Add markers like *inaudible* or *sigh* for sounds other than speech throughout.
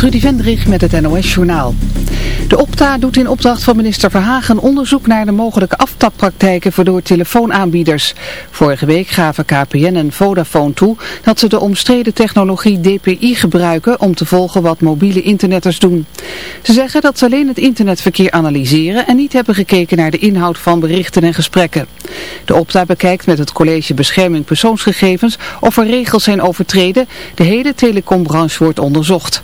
Trudy Vendrich met het NOS-journaal. De Opta doet in opdracht van minister Verhagen onderzoek naar de mogelijke aftappraktijken voor door telefoonaanbieders. Vorige week gaven KPN en Vodafone toe dat ze de omstreden technologie DPI gebruiken om te volgen wat mobiele internetters doen. Ze zeggen dat ze alleen het internetverkeer analyseren en niet hebben gekeken naar de inhoud van berichten en gesprekken. De Opta bekijkt met het College Bescherming Persoonsgegevens of er regels zijn overtreden. De hele telecombranche wordt onderzocht.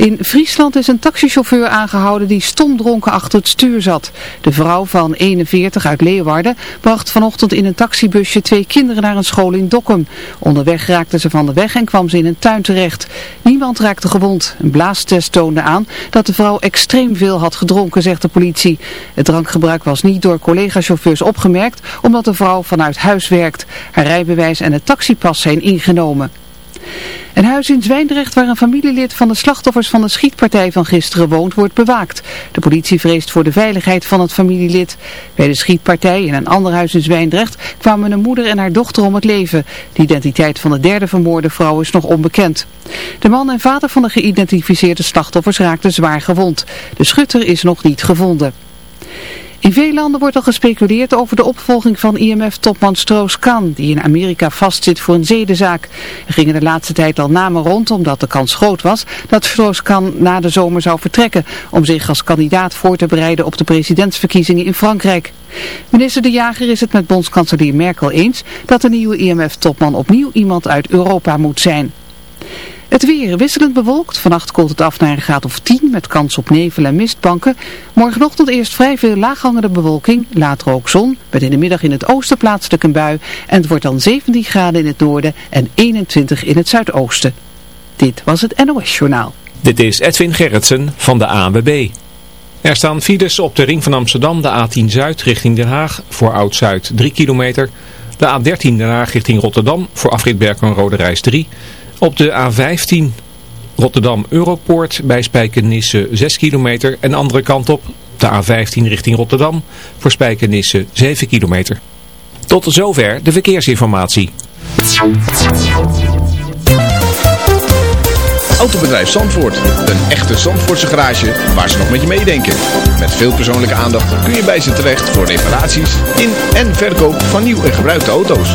In Friesland is een taxichauffeur aangehouden die stomdronken achter het stuur zat. De vrouw van 41 uit Leeuwarden bracht vanochtend in een taxibusje twee kinderen naar een school in Dokkum. Onderweg raakte ze van de weg en kwam ze in een tuin terecht. Niemand raakte gewond. Een blaastest toonde aan dat de vrouw extreem veel had gedronken, zegt de politie. Het drankgebruik was niet door collega-chauffeurs opgemerkt, omdat de vrouw vanuit huis werkt. Haar rijbewijs en het taxipas zijn ingenomen. Een huis in Zwijndrecht waar een familielid van de slachtoffers van de schietpartij van gisteren woont wordt bewaakt. De politie vreest voor de veiligheid van het familielid. Bij de schietpartij in een ander huis in Zwijndrecht kwamen een moeder en haar dochter om het leven. De identiteit van de derde vermoorde vrouw is nog onbekend. De man en vader van de geïdentificeerde slachtoffers raakten zwaar gewond. De schutter is nog niet gevonden. In veel landen wordt al gespeculeerd over de opvolging van IMF-topman Stroos-Kahn, die in Amerika vastzit voor een zedenzaak. Er gingen de laatste tijd al namen rond, omdat de kans groot was dat Stroos-Kahn na de zomer zou vertrekken, om zich als kandidaat voor te bereiden op de presidentsverkiezingen in Frankrijk. Minister De Jager is het met bondskanselier Merkel eens dat de nieuwe IMF-topman opnieuw iemand uit Europa moet zijn. Het weer wisselend bewolkt. Vannacht koelt het af naar een graad of 10 met kans op nevel en mistbanken. Morgenochtend eerst vrij veel laaghangende bewolking. Later ook zon. Met de middag in het oosten plaatselijk een bui. En het wordt dan 17 graden in het noorden en 21 in het zuidoosten. Dit was het NOS Journaal. Dit is Edwin Gerritsen van de ANWB. Er staan files op de ring van Amsterdam, de A10 Zuid richting Den Haag. Voor Oud-Zuid 3 kilometer. De A13 Den Haag richting Rotterdam. Voor afrit Berken Rode Reis 3 op de A15 Rotterdam-Europoort bij Spijkenisse 6 kilometer en andere kant op de A15 richting Rotterdam voor Spijkenisse 7 kilometer. Tot zover de verkeersinformatie. Autobedrijf Zandvoort. Een echte Zandvoortse garage waar ze nog met je meedenken. Met veel persoonlijke aandacht kun je bij ze terecht voor reparaties in en verkoop van nieuw en gebruikte auto's.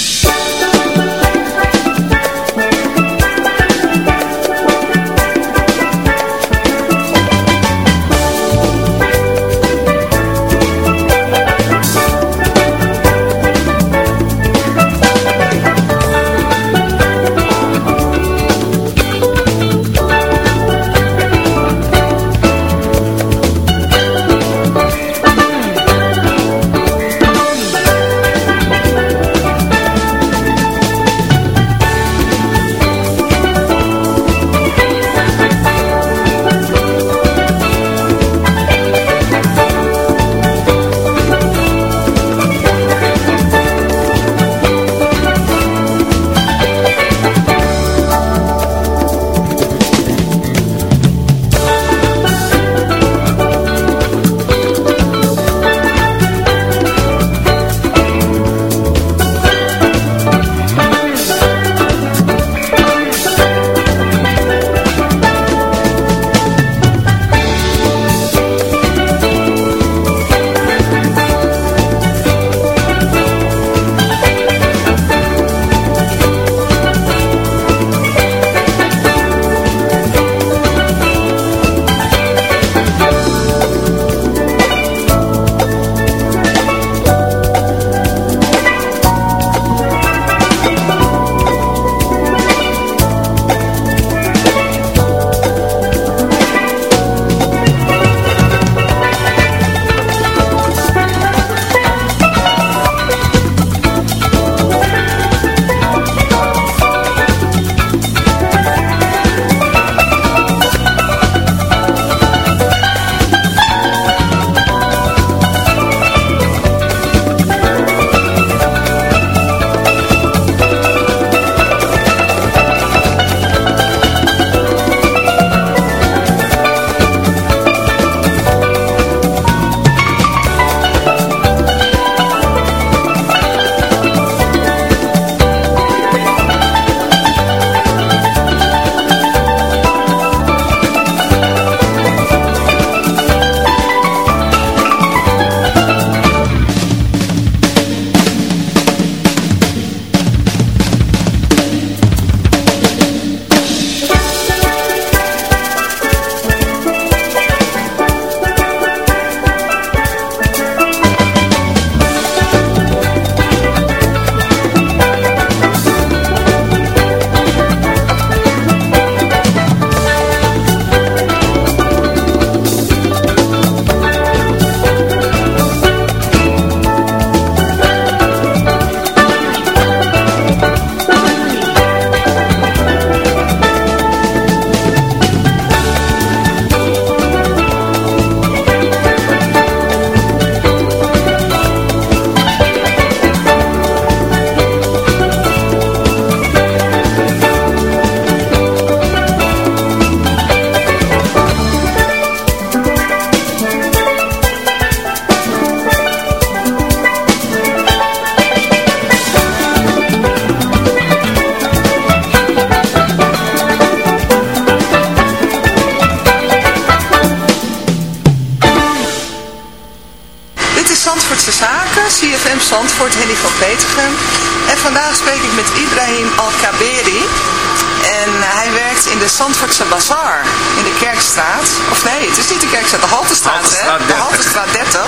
Zandvoortse Bazaar in de Kerkstraat. Of nee, het is niet de Kerkstraat, de Haltestraat, Haltestraat hè? De 30. Haltestraat 30.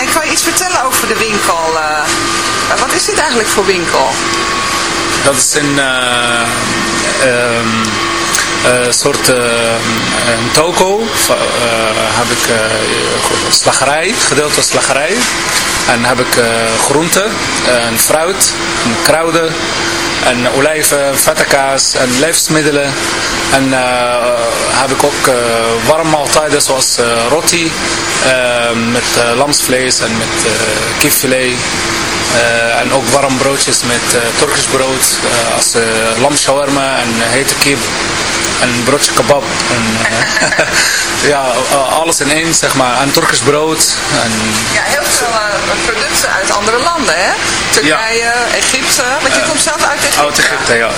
En kan je iets vertellen over de winkel? eh? wat is dit eigenlijk voor winkel? Dat is een eh, ehm, eh, soort eh, een toko. Eh, heb ik eh, slagerij, gedeelte slagerij. En heb ik eh, groenten, en fruit, en kruiden, en olijven, vette kaas en levensmiddelen. En eh, heb ik ook eh warme maaltijden zoals eh, roti eh, met eh, lamsvlees en met eh kipfilet. Eh, en ook warm broodjes met eh Turkisch brood, eh, als uh, lam en eh, hete kip en broodje kebab. En, eh, *laughs* ja, eh, alles in één zeg maar. En Turkisch brood. En, Ja, heel veel eh, producten uit andere landen, hè? Turkije, Egypte. Want je komt zelf uit Egypte. Oud Egypte, ja.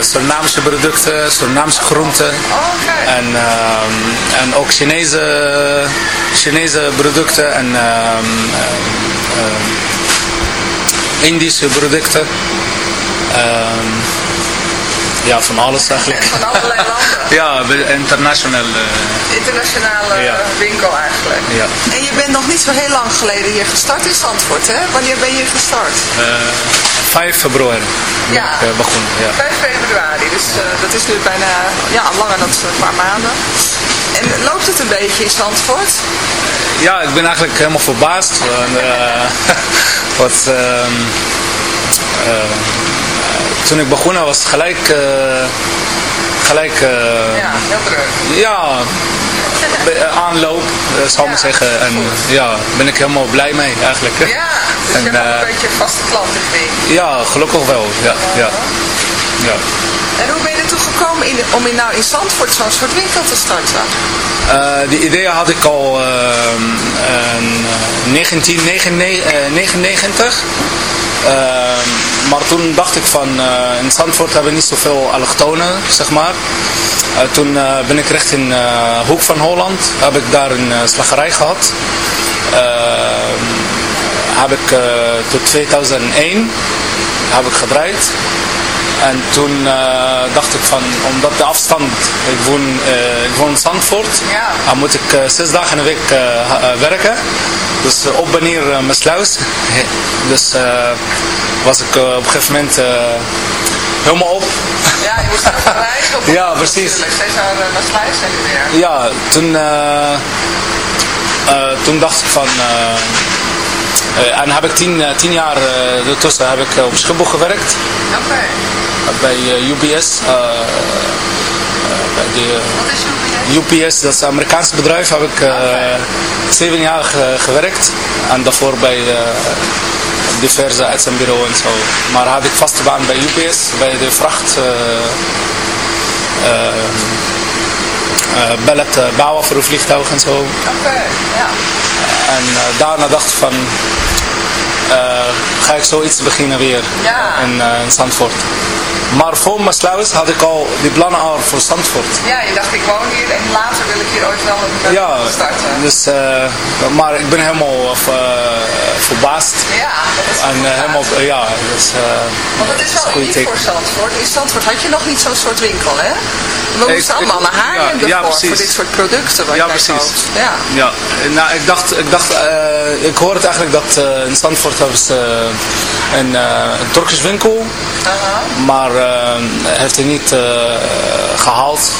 Surinaamse producten, Surinaamse groenten. Oh, En, ehm, en ook Chinese, Chinese producten en ehm, ehm, Indische producten. Ja, van alles eigenlijk. Van allerlei landen. ja, eh, Internationale Ja. winkel eigenlijk. ja. En je bent nog niet zo heel lang geleden hier gestart in Zandvoort, hè? Wanneer ben je gestart? Eh, 5 februari Ja. ik begonnen. Ja. 5 februari, dus eh, dat is nu bijna ja, langer dan een paar maanden. En loopt het een beetje in Zandvoort? Ja, ik ben eigenlijk helemaal verbaasd. Eh, *laughs* wat, ehm, eh, toen ik begonnen was gelijk, eh, gelijk eh, Ja, heel druk. ja, eh, aanloop, zal ik maar zeggen. En ja, ben ik helemaal blij mee eigenlijk. Ja, dus En, je hebt een beetje vaste klant, ik weet. ja, gelukkig wel. Ja, ja, ja. En hoe ben je ertoe gekomen in, om in, nou in Zandvoort zo'n soort winkel te starten? Eh, die ideeën had ik al ehm, in eh, 1999. Ehm, maar toen dacht ik van, eh, in Zandvoort hebben we niet zoveel allochtonen, zeg maar. Eh, toen eh, ben ik recht in Hoek van Holland, heb ik daar een slagerij gehad. Ehm, heb ik tot 2001 heb ik gedraaid. En toen eh, dacht ik van, omdat de afstand, ik woon, eh, ik woon in Zandvoort, Ja. dan moet ik eh, zes dagen in de week werken. Dus op en neer uh, mijn sluis. *laughs* Dus was ik op een gegeven moment helemaal op. Ja, je moest reizen op *laughs* Ja, precies. Natuurlijk, steeds naar, naar Sluis en weer. Ja, toen, toen dacht ik van... en heb ik tien, tien jaar eh ertussen heb ik op Schiphol gewerkt. Oké. Bij eh, UBS. eh, eh, bij de, UPS? UPS, dat is een Amerikaans bedrijf, heb ik zeven jaar ge- gewerkt. En daarvoor bij diverse uitzendbureaus en zo. Maar had ik vaste baan bij UPS, bij de vracht. ballet eh, bouwen voor een vliegtuig en zo. Oké, ja. En daarna dacht ik van, ga ik zoiets beginnen weer Ja. in, eh, in Zandvoort. Maar voor mijn sluis had ik al die plannen al voor Zandvoort. Ja, je dacht ik woon hier en later wil ik hier ooit wel een een Ja, starten. dus, eh, maar ik ben helemaal eh, verbaasd. Ja, dat is En eh, helemaal, eh, ja, dus, eh, Want dat is wel uniek voor Zandvoort. In Zandvoort had je nog niet zo'n soort winkel, hè? We moesten ik- allemaal naar Haarlem ja, voor dit soort producten wat Ja, jij precies. koopt. Ja. Ja, nou ik dacht, ik dacht, eh, ik hoor het eigenlijk dat eh, in Zandvoort hebben ze eh, een, eh, een Turkisch winkel, maar eh, heeft hij niet eh, gehaald.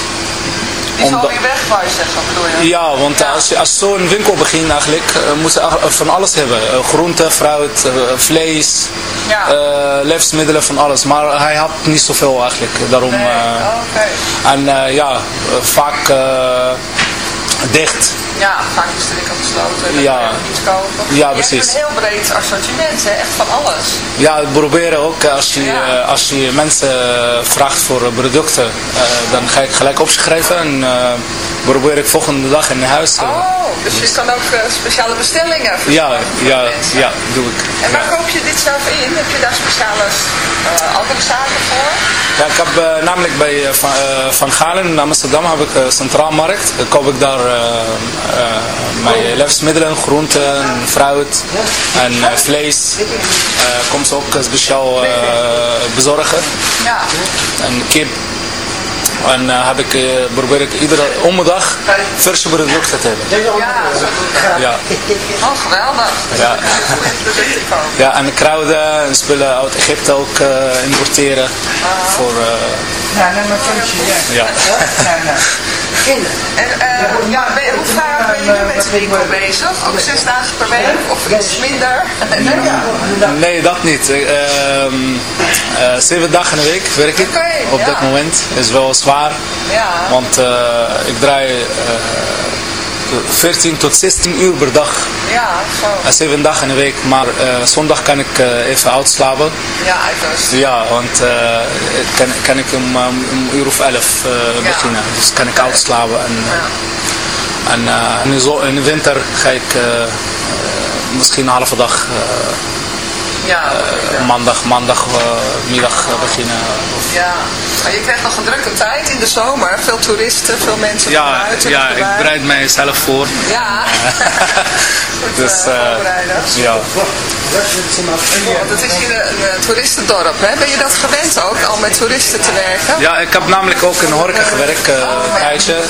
Die is Omdat- alweer weg, wou je zeggen, bedoel je? Ja, want als je als zo'n winkel begint eigenlijk, moet je ach- van alles hebben. Groente, fruit, vlees, Ja. levensmiddelen, van alles. Maar hij had niet zoveel eigenlijk, daarom... Nee, oké. en ja, vaak dicht. Ja, vaak is de winkel gesloten. Ja. je iets kopen. Ja, je precies. hebt een heel breed assortiment, hè? Echt van alles. Ja, we proberen ook eh, als je, Ja. eh, als je mensen eh, vraagt voor producten, dan ga ik gelijk opschrijven en probeer ik volgende dag in huis te Oh, dus je kan ook speciale bestellingen Ja, ja, mensen. ja, doe ik. En waar Ja. koop je dit zelf in? Heb je daar speciale andere zaken voor? Ja, ik heb namelijk bij Van, Galen in Amsterdam heb ik uh, Centraal Markt. Dan koop ik daar mijn levensmiddelen, groenten, fruit en eh, vlees. Eh komt ze ook speciaal eh, bezorgen. Ja. En kip. En eh, heb ik, eh, probeer ik iedere om de dag verse producten te hebben. Ja. Ja. Oh, geweldig. Ja. Ja, en kruiden en spullen uit Egypte ook eh, importeren. Voor, eh, Ja, neem maar puntje, ja. ja. En eh, ja, ben hoe vaak ben je nu met de winkel bezig? Ook zes dagen per week of iets minder? Nee, dat niet. Ik, ehm, eh, zeven dagen in de week werk ik op ja. dit moment. is wel zwaar, Ja. want eh, ik draai eh, 14 tot 16 uur per dag. Ja, zo. Zeven dagen in de week, maar eh, zondag kan ik eh, even uitslapen. Ja, uitrust. Ja, want eh, kan, kan ik om, um, uur of elf eh, beginnen. Dus kan ik uitslapen. En, eh, en in, de zo- in de winter ga ik misschien een halve dag eh, Ja, maandag, maandagmiddag beginnen. Of- ja. Maar je krijgt nog een drukke tijd in de zomer. Veel toeristen, veel mensen van Ja, buiten. ja, ik bereid mijzelf voor. Ja. *laughs* Goed, Dus, eh, eh, ja. Het is hier een, een toeristendorp, hè? Ben je dat gewend ook, al met toeristen te werken? ja, ik heb namelijk ook in horeca gewerkt, eh, een tijdje. Eh,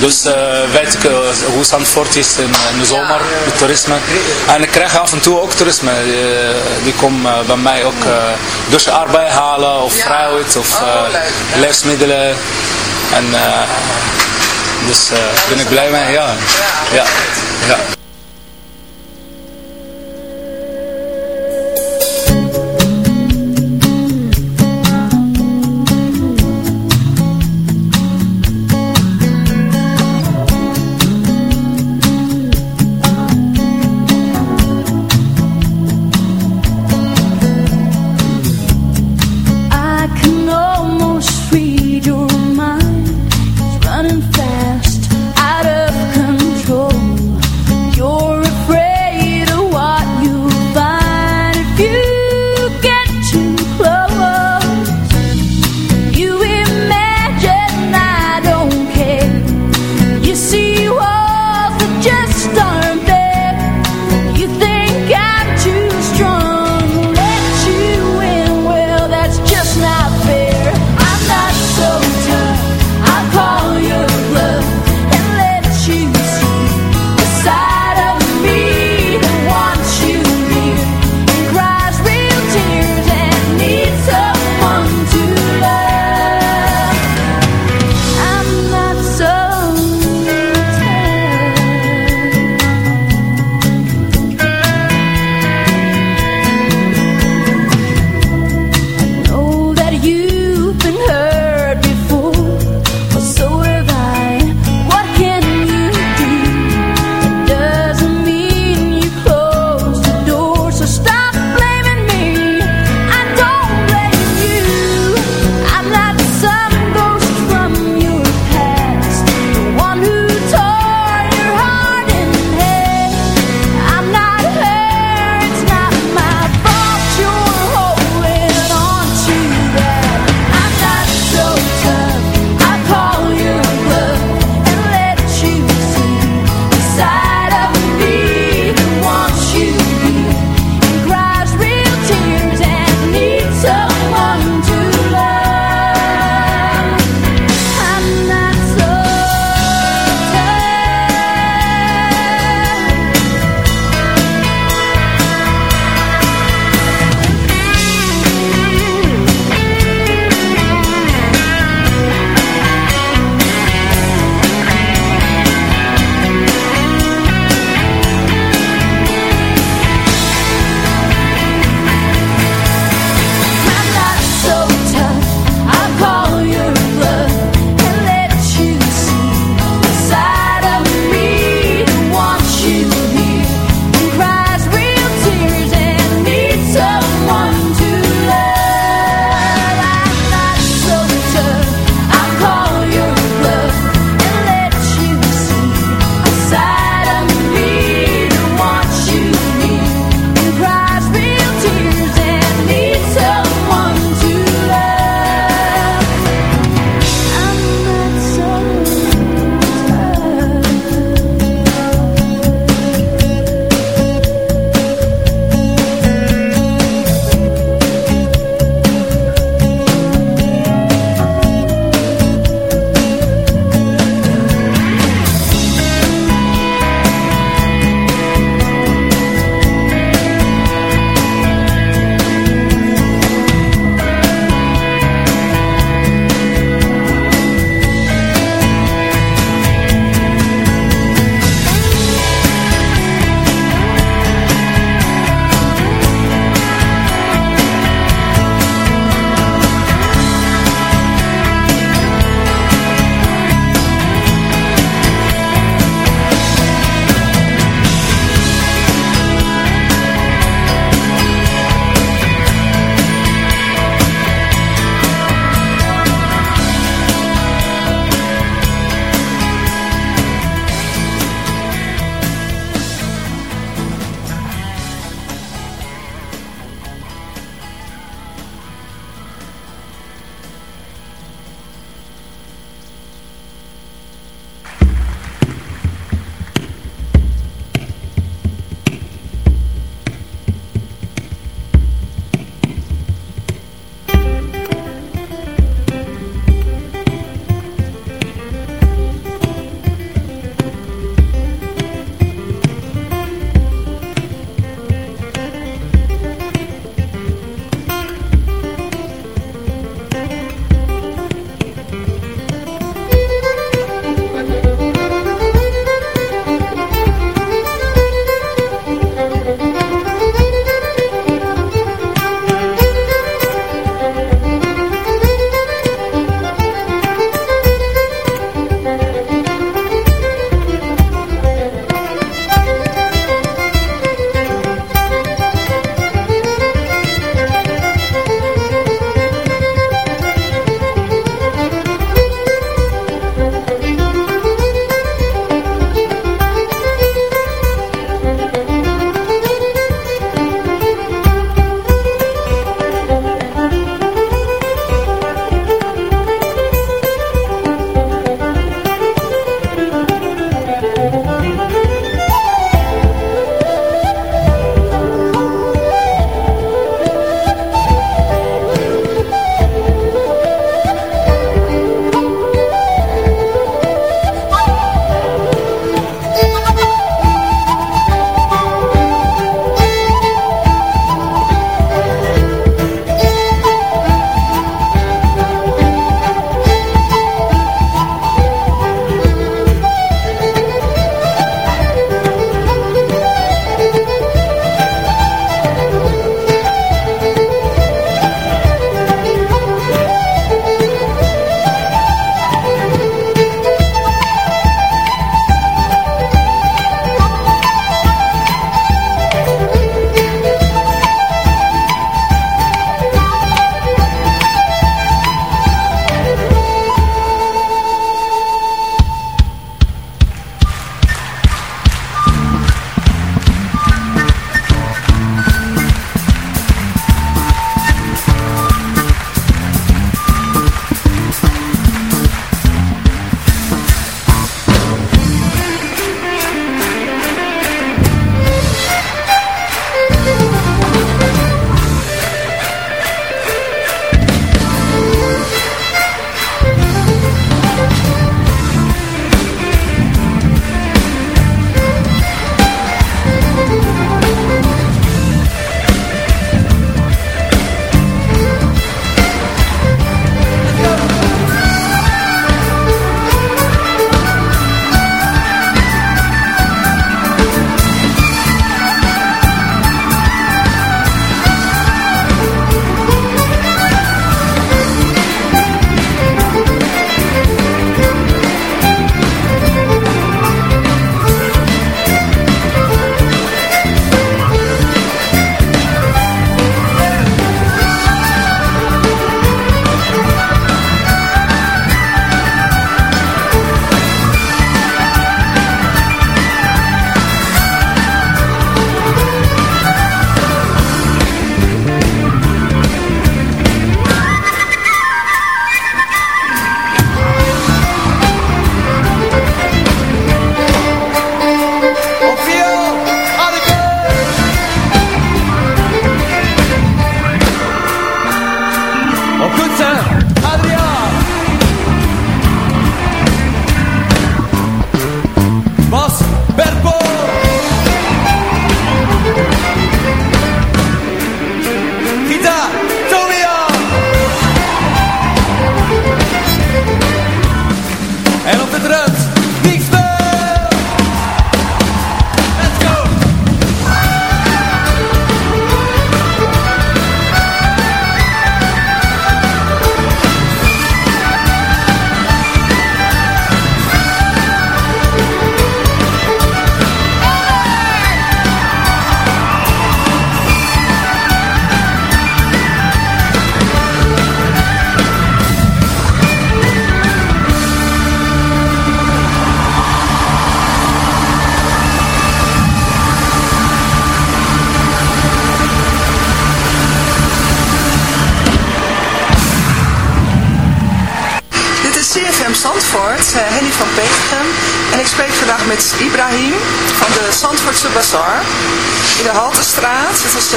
Dus eh, weet ik eh, hoe Zandvoort is in, in de zomer, met toerisme. En ik krijg af en toe ook toerisme. eh, die komen bij mij ook uh, dus arbeid halen of Ja. fruit of Oh, eh, ja. levensmiddelen. En eh, dus daar ben ik blij mee, ja. ja. ja.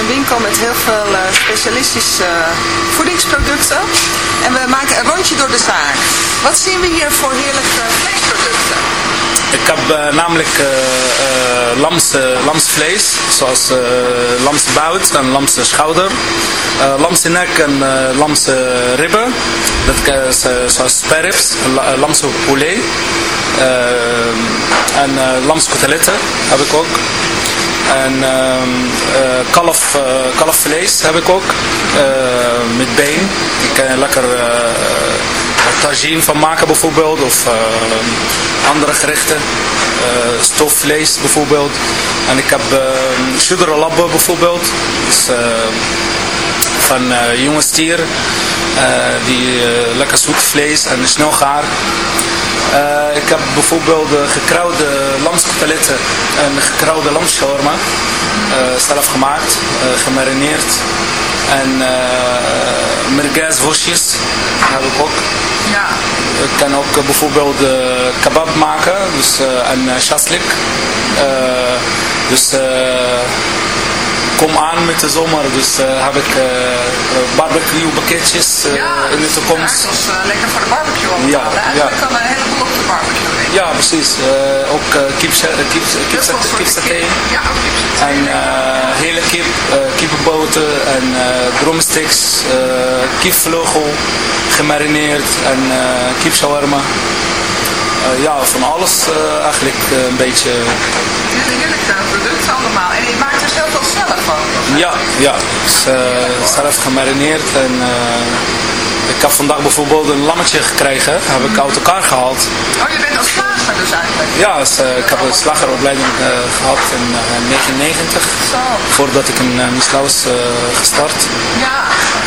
Een winkel met heel veel eh, specialistische eh, voedingsproducten. En we maken een rondje door de zaak. Wat zien we hier voor heerlijke vleesproducten? Ik heb eh, namelijk uh, uh, lamse, lamsvlees, zoals lamse bout en lamse schouder, lamse nek en lamse ribben, dat is zoals sparrows, lamse poulet en lamse koteletten heb ik ook. En kalf, kalfvlees heb ik ook, met been, ik kan lekker tagine van maken bijvoorbeeld, of andere gerechten. Uh, stofvlees bijvoorbeeld. En ik heb uh, bijvoorbeeld. Dus, van jonge stier. Die lekker zoet vlees en snel gaar. ik heb bijvoorbeeld gekrauwde lamskoteletten en gekrauwde lamschawarma. zelf gemaakt, gemarineerd. En uh, merguezworstjes heb ik ook. Ja. Ik kan ook bijvoorbeeld uh, kebab maken, dus, uh, en uh, shaslik. dus kom aan met de zomer, dus heb ik barbecue pakketjes in de toekomst. Ja, dat is lekker voor de barbecue. Ja, ja. kan een heleboel op de barbecue in. Ja, precies. ook kip, kip, kip, kip saté. Ja, En hele kip, kippenboten en drumsticks, kipvleugel gemarineerd en kip shawarma. Uh, ja, van alles uh, eigenlijk uh, een beetje. Het is een heerlijk product allemaal. En je maakt dus heel veel zelf van? Ja, ja. Dus, zelf gemarineerd. En ik heb vandaag bijvoorbeeld een lammetje gekregen. Heb ik uit elkaar gehaald. Oh, je bent als slager dus eigenlijk? Ja, dus, ik heb een slageropleiding gehad in 1990. Zo. Voordat ik in was gestart. Ja.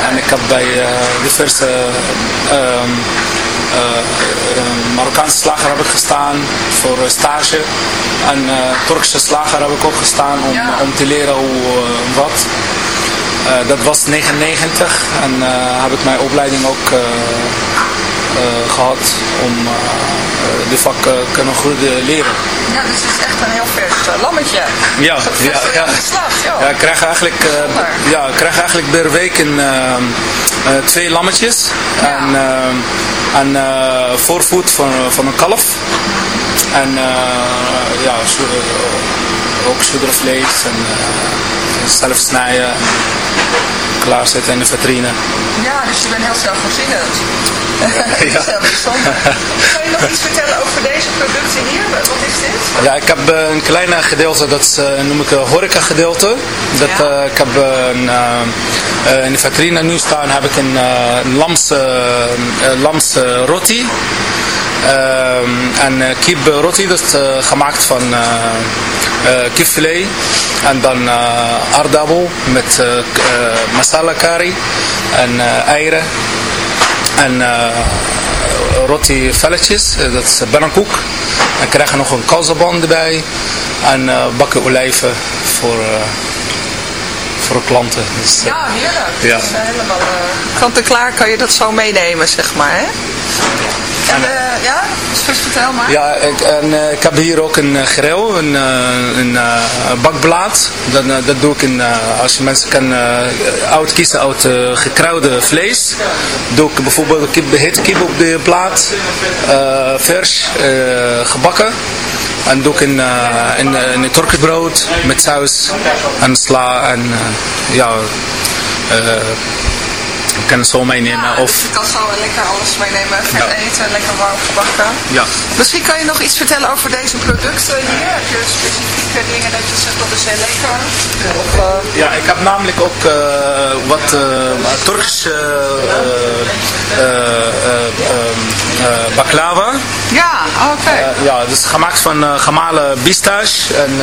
En ik heb bij diverse... Um, uh, Marokkaanse slager heb ik gestaan voor stage. En uh, Turkse slager heb ik ook gestaan om, ja. om te leren hoe uh, wat. dat was 99 en heb ik mijn opleiding ook gehad om de vak kunnen goed leren. Ja, dus het is echt een heel vers lammetje. Ja, ja, ja. Slag, ja. ik krijg eigenlijk, ja, ik krijg eigenlijk per week een, twee lammetjes. Ja. En, en uh, voorvoet van, van een kalf. En uh, ja, ook vlees en uh, zelf snijden. Klaarzetten in de vitrine. Ja, dus je bent heel zelfvoorzienend. Ja. *laughs* dat is heel bijzonder. *laughs* Kan je nog iets vertellen over deze producten hier? Wat is dit? Ja, ik heb een kleine gedeelte, dat noem ik een horeca gedeelte. Dat, Ja. ik heb een, in de vitrine nu staan heb ik een, een lams, lams roti. en kip roti, dat is gemaakt van kipfilet. En dan aardappel met masala curry en eieren. En roti velletjes, dat is pannenkoek. En krijgen nog een kalzabon erbij. En bakken olijven voor voor klanten. Dus, ja, heerlijk. Ja. Dus, uh, helemaal uh, kant en klaar kan je dat zo meenemen, zeg maar. Hè? En, uh, ja, dus vertel maar. Ja, ik, en, ik heb hier ook een grill, een, een bakblad. Dat, dat doe ik in, als je mensen kan uit kiezen uit gekruide vlees. Doe ik bijvoorbeeld kip, hete kip op de plaat, vers, gebakken. En doe ik in, in, in met saus en sla en ja, ik kan het zo meenemen. Ja, of... dus je kan zo lekker alles meenemen, vet Ja. eten, lekker warm gebakken. Ja. Misschien kan je nog iets vertellen over deze producten hier. Heb je specifieke dingen dat je zegt dat is heel lekker? Of, uh... Ja, ik heb namelijk ook uh, wat uh, Turks baklava. Ja, oké. Okay. ja, dus gemaakt van gemalen pistache en,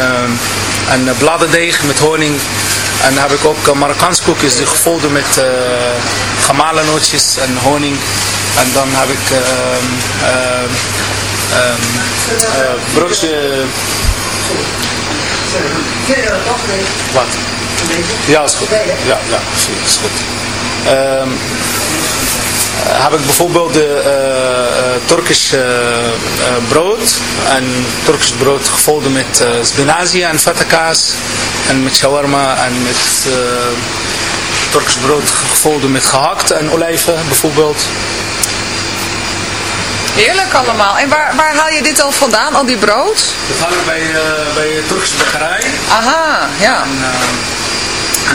en bladerdeeg met honing. En dan heb ik ook Marokkaanse koekjes die met uh, gemalen nootjes en honing. En dan heb ik uh, broodje... Wat? Ja, is goed. Ja, ja, is goed. Um, heb ik bijvoorbeeld de uh, Turkisch uh, brood. En Turkisch brood gevolgd met spinazie en feta kaas. En met shawarma en met Turkisch brood gevolgd met gehakt en olijven bijvoorbeeld. Heerlijk allemaal. En waar, waar haal je dit al vandaan, al die brood? Dat haal ik bij, uh, bij de Turkse bakkerij. Aha, ja. En, uh,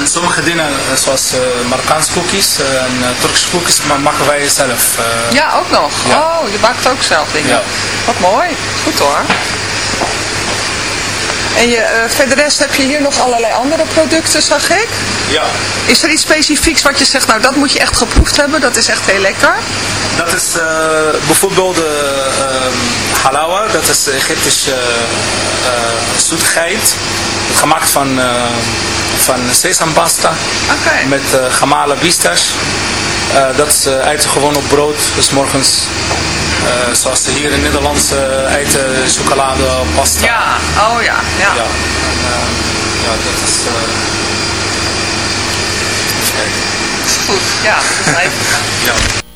en sommige dingen, zoals uh, Marokkaanse cookies en Turkse cookies, maken wij zelf. ja, ook nog. Ja. Oh, je bakt ook zelf dingen. Ja. Wat mooi. Goed hoor. En je, uh, verder rest heb je hier nog allerlei andere producten, zag ik? Ja. Is er iets specifieks wat je zegt, nou dat moet je echt geproefd hebben, dat is echt heel lekker? Dat is uh, bijvoorbeeld de uh, halawa, dat is Egyptische zoetigheid. Gemaakt van, van sesampasta. Okay. Met gemalen pistas. dat is eten gewoon op brood, dus morgens uh, zoals ze hier in Nederland uh, eten, chocolade, pasta. Ja, oh ja. Ja, ja, en, uh, ja dat is... Dat is goed, ja, dat is even. *laughs* ja.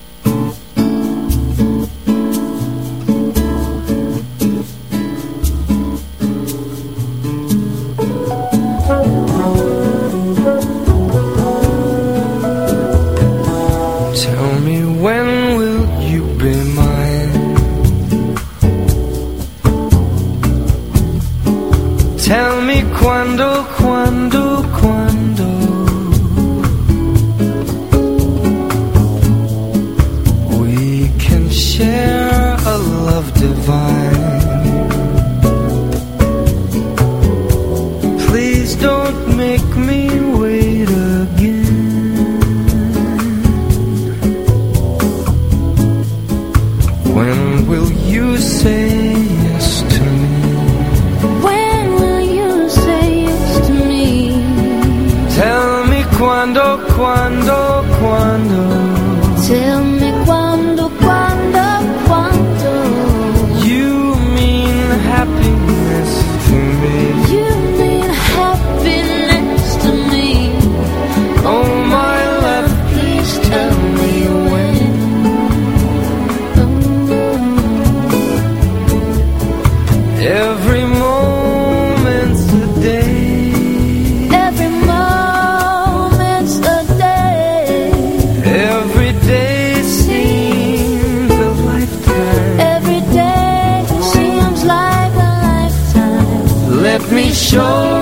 show.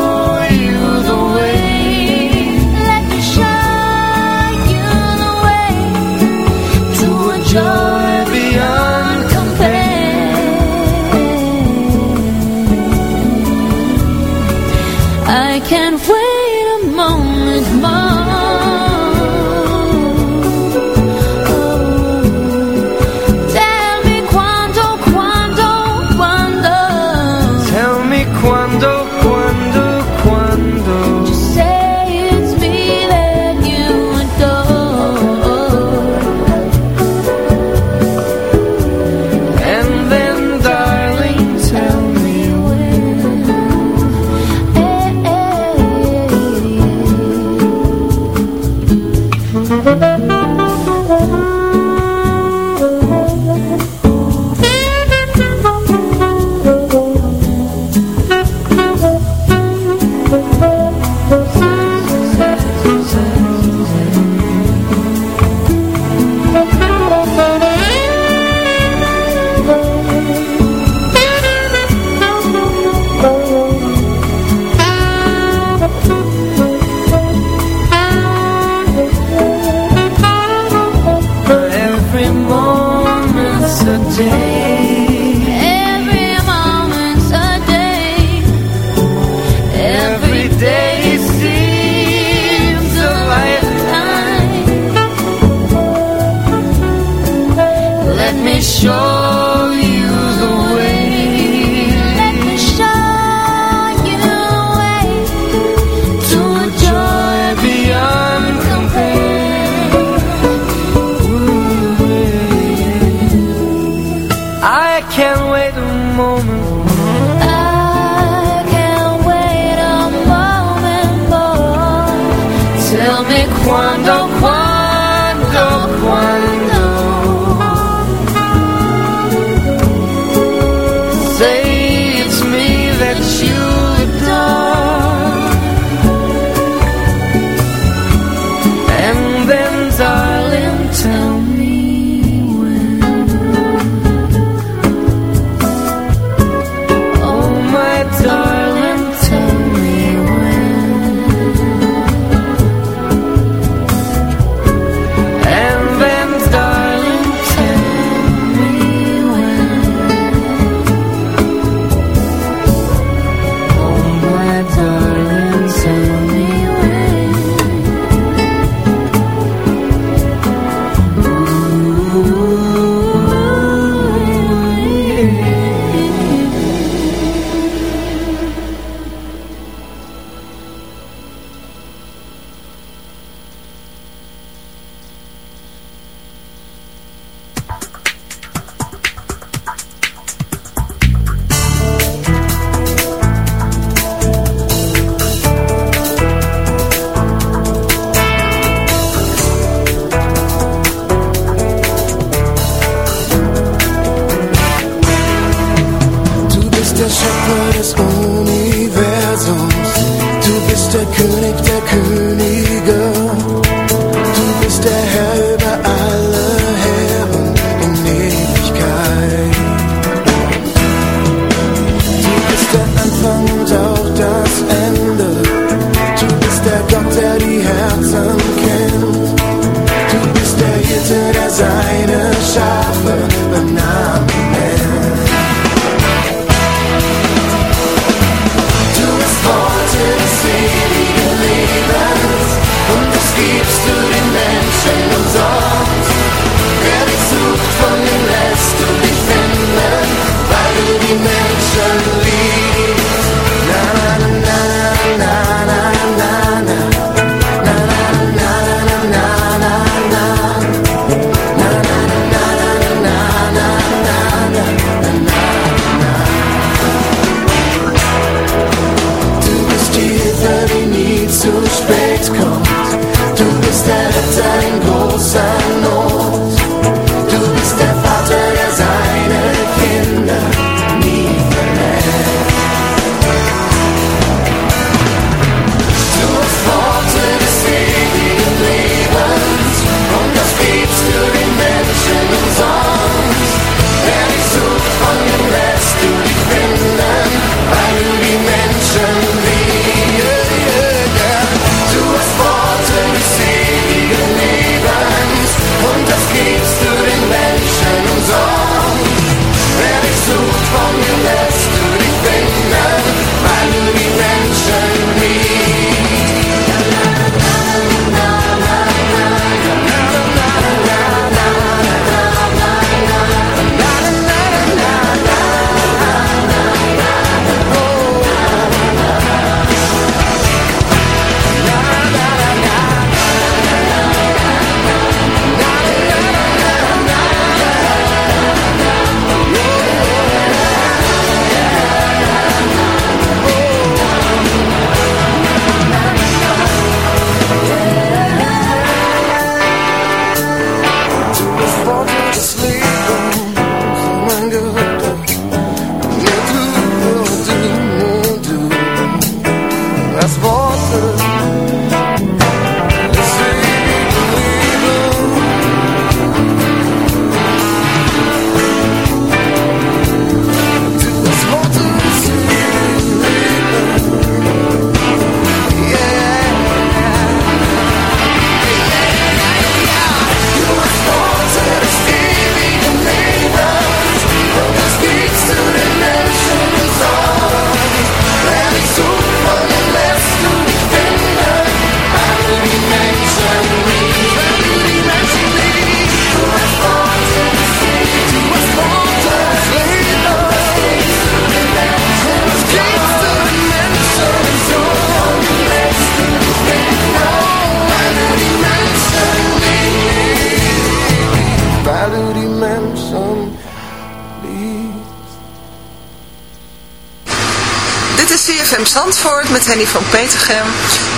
Henny van Petergem.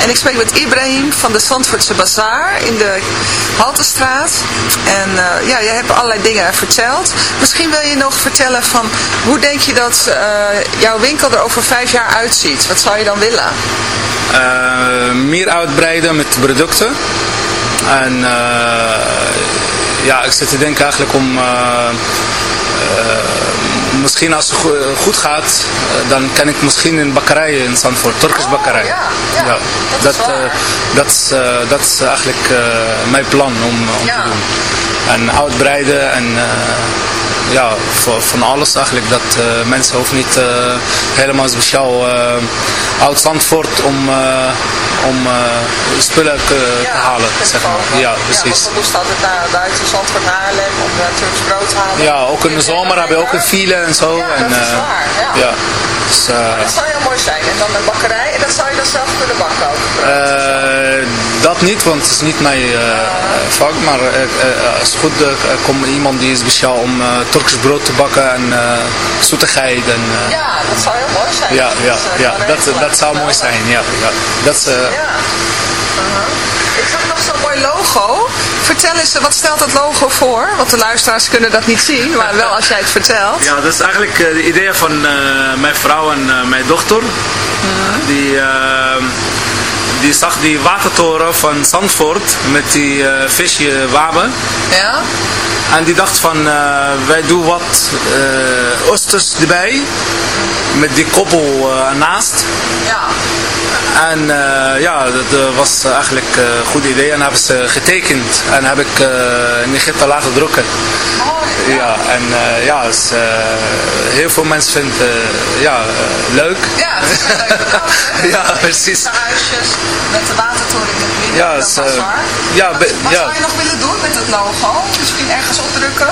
En ik spreek met Ibrahim van de Zandvoortse Bazaar in de Haltestraat. En eh, ja, je hebt allerlei dingen verteld. Misschien wil je nog vertellen van hoe denk je dat eh, jouw winkel er over vijf jaar uitziet? Wat zou je dan willen? Eh, meer uitbreiden met producten. En ja, ik zit te denken eigenlijk om... eh, eh, misschien als het go- goed gaat, eh, dan kan ik misschien een bakkerij in Zandvoort, Turkisch bakkerij. ja, ja, dat is dat, eh, dat, is, eh, dat is eigenlijk eh, mijn plan om, om te doen. En uitbreiden en eh, ja, voor, van alles eigenlijk. Dat eh, mensen hoeven niet eh, helemaal speciaal eh, uit Zandvoort om, om spullen te, te halen, zeg maar. Ja, precies. Ja, we moesten altijd naar buiten Zandvoort Haarlem om Turks brood te halen. Ja, ook in de zomer heb je ook een file en zo. Ja, en, dat is waar, ja. ja. Dus, Dat zou heel mooi zijn. En dan een bakkerij. En dat zou je dan zelf kunnen bakken ook. Dat niet, want het is niet mijn vak, maar als het goed komt iemand die is speciaal om Turks brood te bakken en uh, zoetigheid. En, uh, ja, dat zou heel mooi zijn. Ja, ja, dat, ja, dat, dat zou mooi zijn. Ja, ja. Dat is, uh, ja. Uh-huh. Ik zag nog zo'n mooi logo. Vertel eens, wat stelt dat logo voor? Want de luisteraars kunnen dat niet zien, maar wel als jij het vertelt. Ja, dat is eigenlijk de idee van uh, mijn vrouw en uh, mijn dochter. Uh-huh. Die, die zag die watertoren van Zandvoort met die visje waben. Ja. En die dacht van, wij doen wat oesters erbij. Met die koppel naast. Ja. En eh, ja, dat eh, was eigenlijk eh, een goed idee. En hebben ze getekend. En heb ik eh, in Egypte laten drukken. Ja, en eh, ja, eh, heel veel mensen vinden het eh, ja, leuk. Ja, het is een leuke? *laughs* Ja, precies. De huisjes met de watertoren in het midden. Ja, waar. ja, be- Wat ja. zou je nog willen doen met het logo? Misschien ergens opdrukken?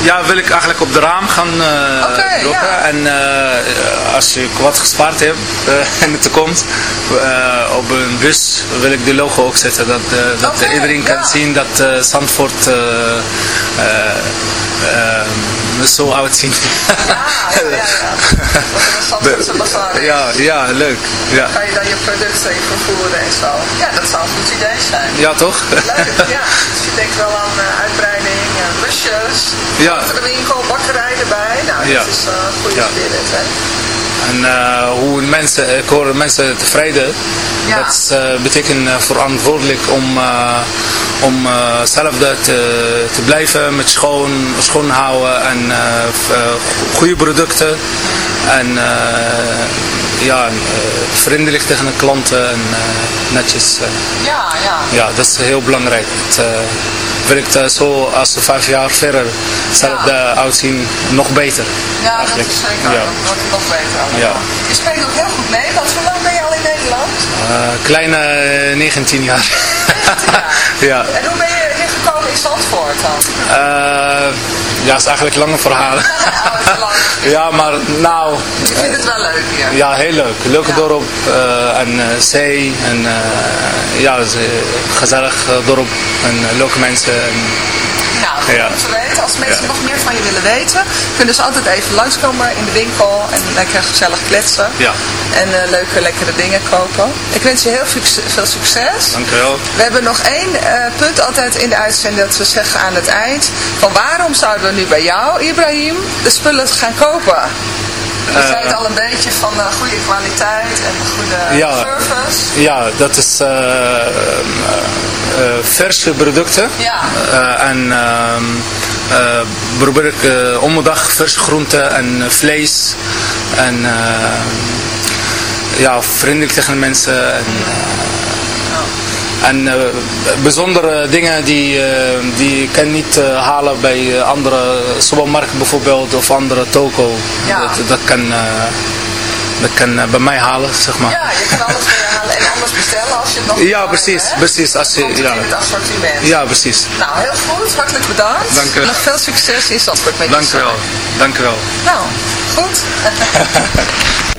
Ja, wil ik eigenlijk op de raam gaan Oké, drukken. ja. En als ik wat gespaard heb in de toekomst, op een bus wil ik de logo ook zetten. Dat, dat iedereen kan zien dat Zandvoort eh, eh, eh, zo uitziet. Ja, ja, ja. *laughs* ja. Ja, ja, leuk. Ja, Kan je dan je producten vervoeren en zo. Ja, dat zou een goed idee zijn. ja toch? Leuk, *laughs* ja. Dus je denkt wel aan eh, uitbreiding, uh, busjes, Ja. winkel, bakkerij erbij. Nou, Ja. dat is eh, een goede Ja. spirit, hè. En eh, hoe mensen, ik hoor mensen tevreden. Ja. Dat eh, betekent eh, verantwoordelijk om, om zelf dat, te blijven met schoon, schoon houden en goede producten. En ja, en, vriendelijk tegen de klanten en netjes. Ja, ja. ja, dat is heel belangrijk. Het werkt eh, zo als we vijf jaar verder hetzelfde uitzien, nog beter. Ja, dat eigenlijk. is zeker. Ja. Dat wordt nog beter allemaal. Je spreekt ook heel goed Nederlands. Hoe lang ben je al in Nederland? Eh, kleine eh, 19 jaar. *laughs* ja. En hoe ben je in Zandvoort dan? Eh, ja, *laughs* het is eigenlijk een lange verhaal. *laughs* ja, maar nou, Je vindt het wel leuk hier? ja, heel leuk. Leuke dorp eh, en eh, zee en eh, ja, is een gezellig eh, dorp en eh, leuke mensen. En, Nou, Ja. weten. Als mensen nog meer van je willen weten, kunnen ze altijd even langskomen in de winkel en lekker gezellig kletsen. ja, En eh, leuke, lekkere dingen kopen. Ik wens je heel veel veel succes. dankjewel. We hebben nog één eh, punt altijd in de uitzending dat we zeggen aan het eind. Van waarom zouden we nu bij jou, Ibrahim, de spullen gaan kopen? Je zei het al een beetje van eh, goede kwaliteit en goede Ja. service. Ja, dat is eh, eh, verse producten. Ja. En ehm, probeer ik eh, om de dag verse groenten en vlees. En eh, ja, vriendelijk tegen de mensen. En, en eh, bijzondere dingen die, eh, die je kan niet eh, halen bij andere supermarkten bijvoorbeeld of andere toko. Ja. Dat, dat kan, dat kan bij mij halen, zeg maar. Ja, je kan alles weer halen en anders bestellen als je het nog Ja, hebt, precies, precies. Als je, Komt ja. het assortiment. ja, precies. Nou, heel goed. Hartelijk bedankt. Dank u. Nog veel succes in Zandvoort met je Dank u wel. Dank u wel. Nou, goed. *laughs*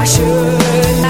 I should.